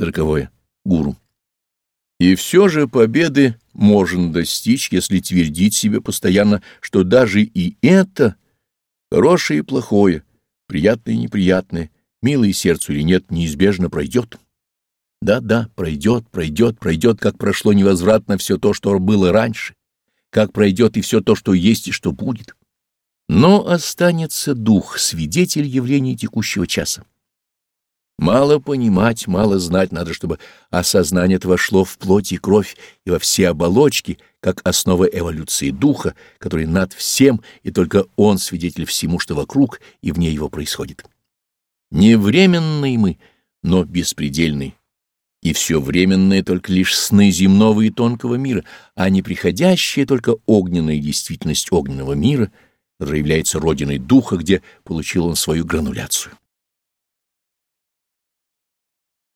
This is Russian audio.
Сороковое. Гуру. И все же победы можно достичь, если твердить себе постоянно, что даже и это, хорошее и плохое, приятное и неприятное, милое сердцу или нет, неизбежно пройдет. Да-да, пройдет, пройдет, пройдет, как прошло невозвратно все то, что было раньше, как пройдет и все то, что есть и что будет. Но останется дух, свидетель явлений текущего часа. Мало понимать, мало знать надо, чтобы осознание это вошло в плоть и кровь и во все оболочки, как основа эволюции духа, который над всем, и только он свидетель всему, что вокруг и вне его происходит. Не временные мы, но беспредельные. И все временное только лишь сны земного и тонкого мира, а не приходящая только огненная действительность огненного мира, которая является родиной духа, где получил он свою грануляцию.